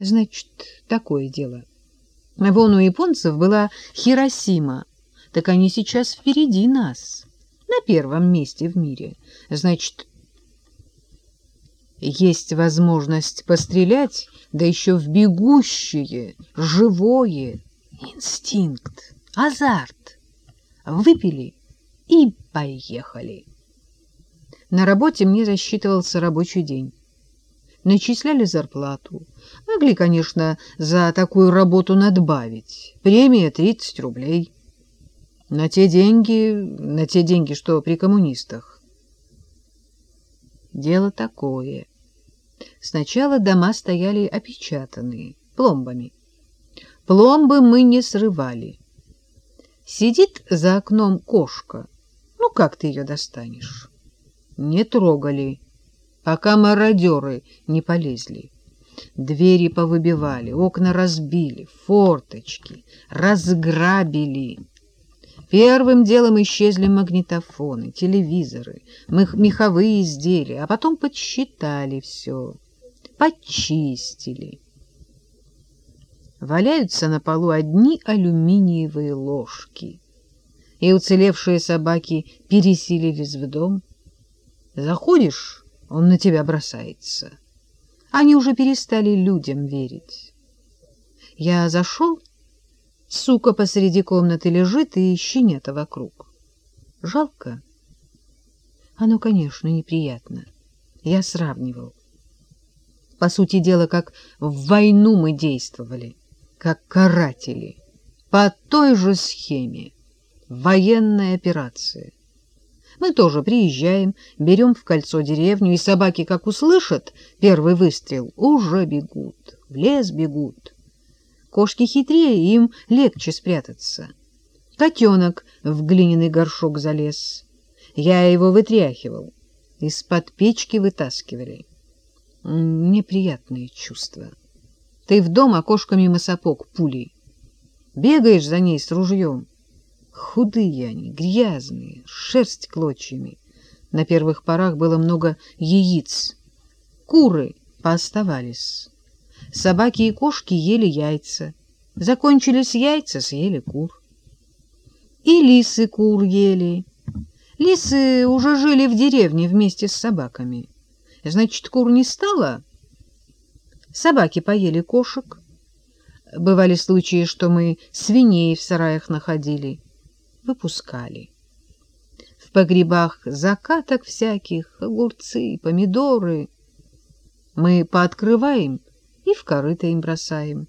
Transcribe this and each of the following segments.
Значит, такое дело. Вон у японцев была Хиросима, так они сейчас впереди нас, на первом месте в мире. Значит, есть возможность пострелять, да еще в бегущее, живое, инстинкт, азарт. Выпили и поехали. На работе мне засчитывался рабочий день. Начисляли зарплату. Могли, конечно, за такую работу надбавить. Премия 30 рублей. На те деньги, на те деньги, что при коммунистах. Дело такое. Сначала дома стояли опечатанные, пломбами. Пломбы мы не срывали. Сидит за окном кошка. Ну, как ты ее достанешь? Не трогали, пока мародеры не полезли. Двери повыбивали, окна разбили, форточки разграбили. Первым делом исчезли магнитофоны, телевизоры, меховые изделия, а потом подсчитали все, подчистили. Валяются на полу одни алюминиевые ложки, и уцелевшие собаки переселились в дом. Заходишь, он на тебя бросается. Они уже перестали людям верить. Я зашел Сука посреди комнаты лежит, и щенята вокруг. Жалко? Оно, конечно, неприятно. Я сравнивал. По сути дела, как в войну мы действовали, как каратели, по той же схеме. Военная операция. Мы тоже приезжаем, берем в кольцо деревню, и собаки, как услышат первый выстрел, уже бегут, в лес бегут. Кошки хитрее, им легче спрятаться. Котенок в глиняный горшок залез. Я его вытряхивал. Из-под печки вытаскивали. Неприятные чувства. Ты в дом, а кошка мимо сапог пулей. Бегаешь за ней с ружьем. Худые они, грязные, шерсть клочьями. На первых порах было много яиц. Куры пооставались. Собаки и кошки ели яйца. Закончились яйца, съели кур. И лисы кур ели. Лисы уже жили в деревне вместе с собаками. Значит, кур не стало? Собаки поели кошек. Бывали случаи, что мы свиней в сараях находили. Выпускали. В погребах закаток всяких, огурцы, помидоры. Мы пооткрываем и в корыто им бросаем.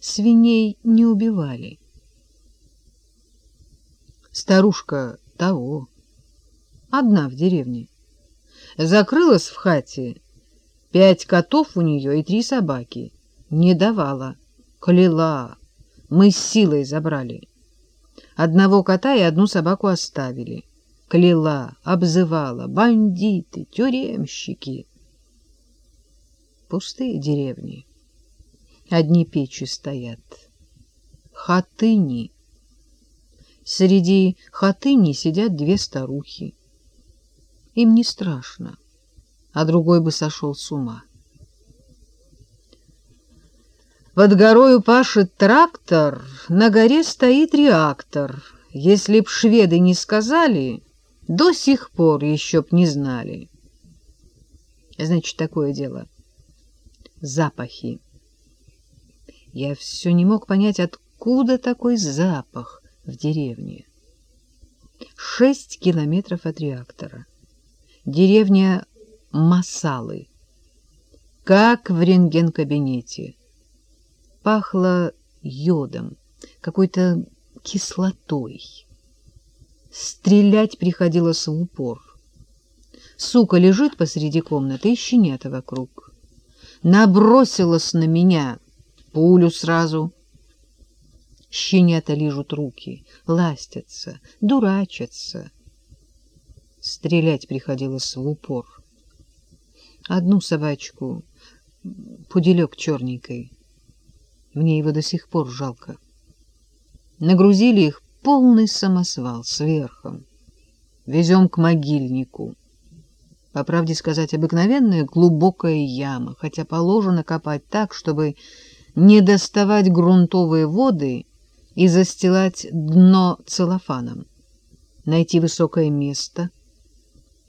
Свиней не убивали. Старушка того, одна в деревне, закрылась в хате, пять котов у нее и три собаки. Не давала, кляла, мы с силой забрали. Одного кота и одну собаку оставили. Кляла, обзывала, бандиты, тюремщики — Пустые деревни. Одни печи стоят. Хатыни. Среди хатыни сидят две старухи. Им не страшно, а другой бы сошел с ума. Под горою пашет трактор, на горе стоит реактор. Если б шведы не сказали, до сих пор еще б не знали. Значит, такое дело — запахи. Я все не мог понять, откуда такой запах в деревне. Шесть километров от реактора. Деревня Масалы. Как в рентген-кабинете. Пахло йодом, какой-то кислотой. Стрелять приходилось в упор. Сука лежит посреди комнаты и щенята вокруг набросилась на меня, пулю сразу. Щенята лижут руки, ластятся, дурачатся. Стрелять приходилось в упор. Одну собачку, пуделек черненькой, мне его до сих пор жалко. Нагрузили их полный самосвал сверхом. Везем к могильнику. По правде сказать, обыкновенная глубокая яма, хотя положено копать так, чтобы не доставать грунтовые воды и застилать дно целлофаном. Найти высокое место.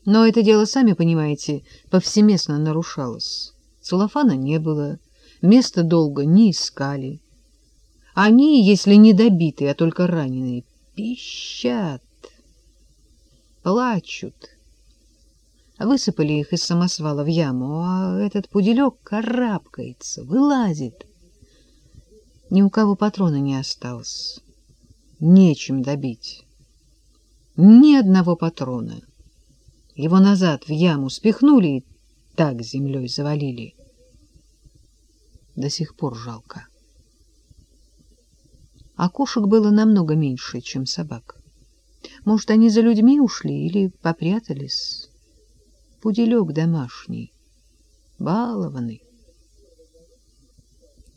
Но это дело, сами понимаете, повсеместно нарушалось. Целлофана не было, место долго не искали. Они, если не добитые, а только раненые, пищат, плачут. Высыпали их из самосвала в яму, а этот пуделек карабкается, вылазит. Ни у кого патрона не осталось. Нечем добить. Ни одного патрона. Его назад в яму спихнули и так землей завалили. До сих пор жалко. А кошек было намного меньше, чем собак. Может, они за людьми ушли или попрятались? Пуделек домашний, балованный.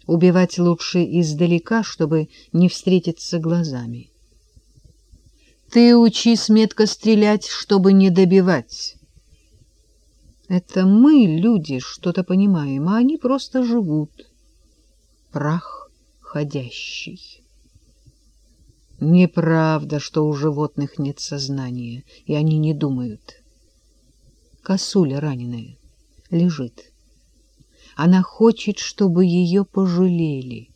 Убивать лучше издалека, чтобы не встретиться глазами. Ты учись метко стрелять, чтобы не добивать. Это мы, люди, что-то понимаем, а они просто живут. Прах ходящий. Неправда, что у животных нет сознания, и они не думают. Косуля раненая лежит. Она хочет, чтобы ее пожалели.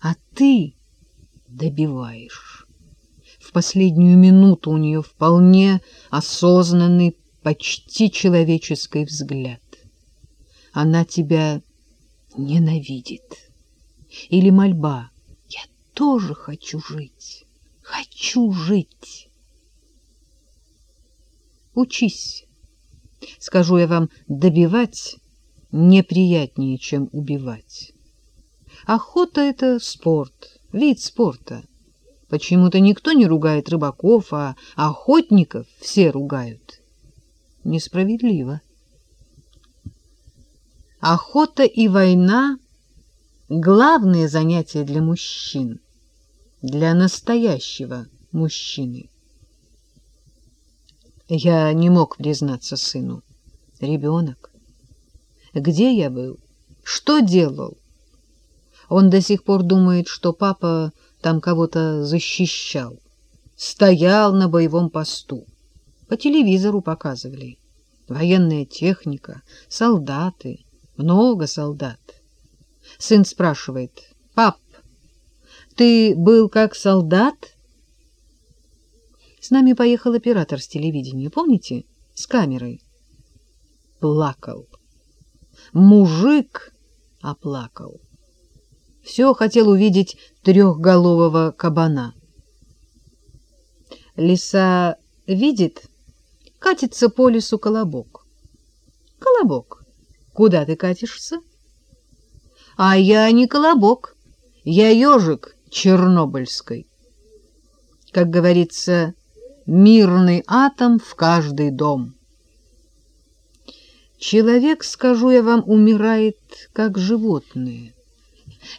А ты добиваешь. В последнюю минуту у нее вполне осознанный, почти человеческий взгляд. Она тебя ненавидит. Или мольба — тоже хочу жить. Хочу жить. Учись. Скажу я вам, добивать неприятнее, чем убивать. Охота — это спорт, вид спорта. Почему-то никто не ругает рыбаков, а охотников все ругают. Несправедливо. Охота и война — главные занятия для мужчин для настоящего мужчины. Я не мог признаться сыну. Ребенок. Где я был? Что делал? Он до сих пор думает, что папа там кого-то защищал. Стоял на боевом посту. По телевизору показывали. Военная техника, солдаты, много солдат. Сын спрашивает, «Пап, ты был как солдат? С нами поехал оператор с телевидения, помните? С камерой. Плакал. Мужик оплакал. Все хотел увидеть трехголового кабана. Лиса видит, катится по лесу колобок. Колобок, куда ты катишься? А я не колобок, я ежик, Чернобыльской. Как говорится, мирный атом в каждый дом. Человек, скажу я вам, умирает как животное.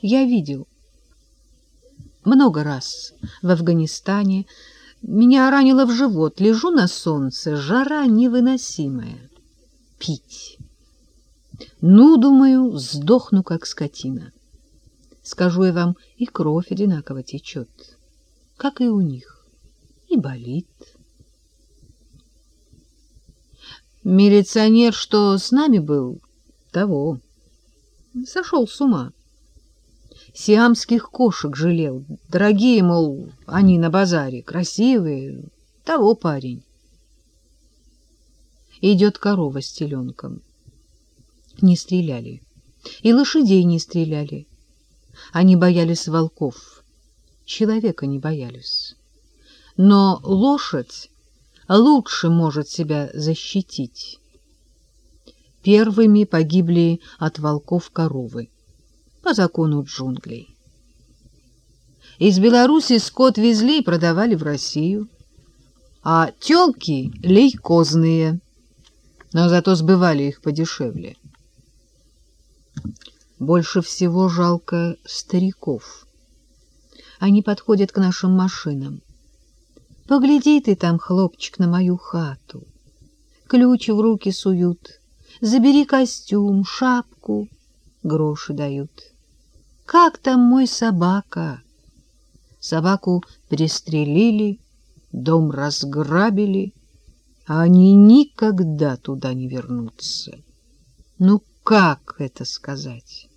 Я видел много раз в Афганистане. Меня ранило в живот, лежу на солнце, жара невыносимая. Пить. Ну, думаю, сдохну, как скотина. Скажу я вам, и кровь одинаково течет, как и у них, и болит. Милиционер, что с нами был, того, сошел с ума. Сиамских кошек жалел, дорогие, мол, они на базаре, красивые, того парень. Идет корова с теленком. Не стреляли, и лошадей не стреляли. Они боялись волков, человека не боялись. Но лошадь лучше может себя защитить. Первыми погибли от волков коровы по закону джунглей. Из Беларуси скот везли и продавали в Россию, а тёлки — лейкозные, но зато сбывали их подешевле. Больше всего жалко стариков. Они подходят к нашим машинам. Погляди ты там, хлопчик, на мою хату. ключ в руки суют, забери костюм, шапку, гроши дают. Как там мой собака? Собаку пристрелили, дом разграбили, а они никогда туда не вернутся. Ну, как это сказать?